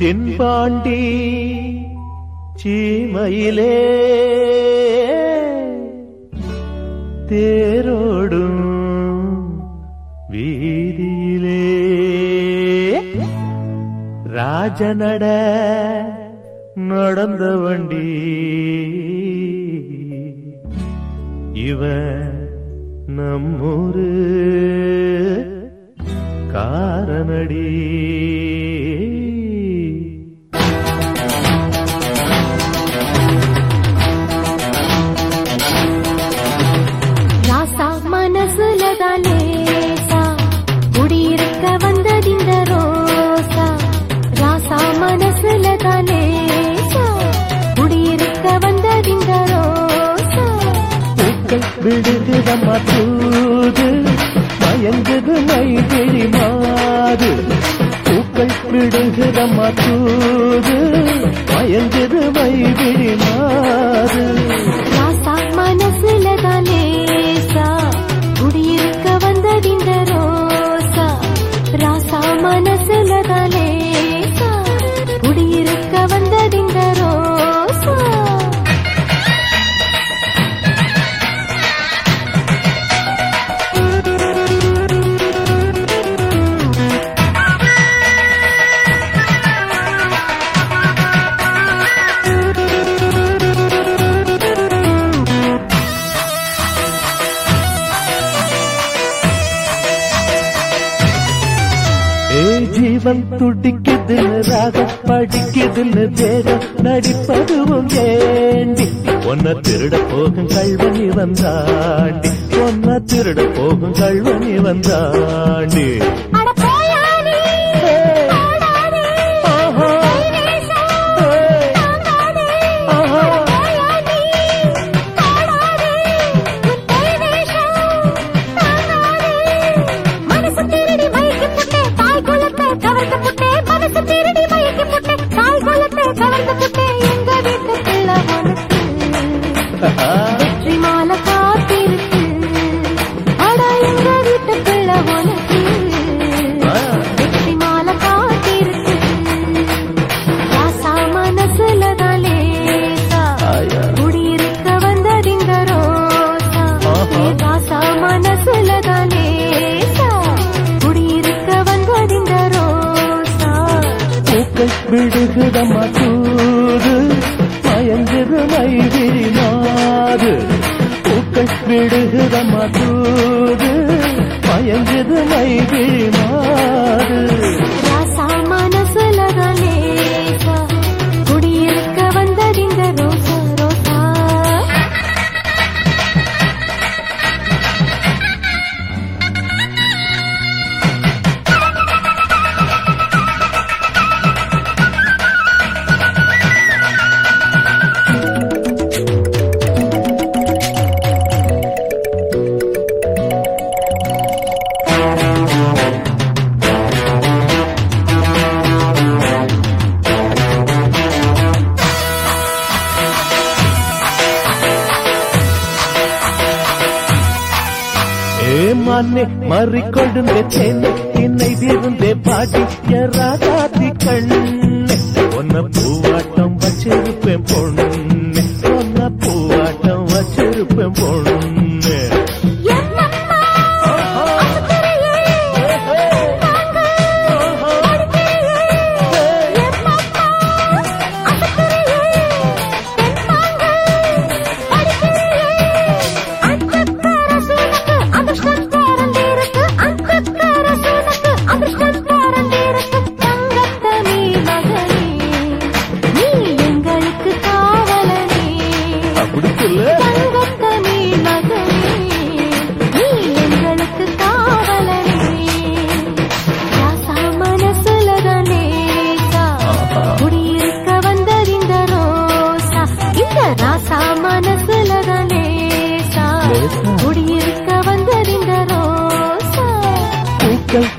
தென்பாண்டி சீமையிலே தேரோடும் வீதியிலே ராஜநட நடந்த வண்டி. இவன் நம்மூரு காரணடி பூக்கள் விடுகிறதம்மா தூது. மயங்குது மைகிழி மாது. பூக்கள் விடுகிறதம்மா தூது. மயங்குது மைகிழி மாது. மனசு ஜீவன் துடிக்குதுன்னு ராகம் படிக்குதுன்னு தேகம் நடிப்பதுவும் ஏண்டி. ஒன்ன திருட போகும் கல்வனி வந்தாண்டி ஒன்ன திருட போகும் கல்வனி வந்தாண்டி கவர்ந்து புட்டே விடுகிறதம்மா தூது மயங்குது மைகிரி பூக்கள் விடுகிறதம்மா தூது மயங்குது மைகிரி ராசாமா ஏ மண்ணே மறிக்கொழுந்தே தேனே என்னை விருந்தே பாட்டி எறாதாதி கண்ணே. ஒன்ன பூவாட்டம் வச்சிருப்பேன் பொண்ணு. ஒன்ன பூவாட்டம் வச்சிருப்பேன் பொண்ணு.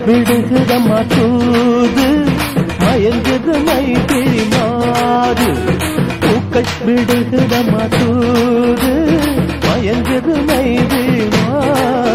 பூக்கள் விடுகிறதம்மா தூது மயங்குது மைகிரி மாது. பூக்கள் விடுகிறதம்மா தூது மயங்குது மைகிரி மாது.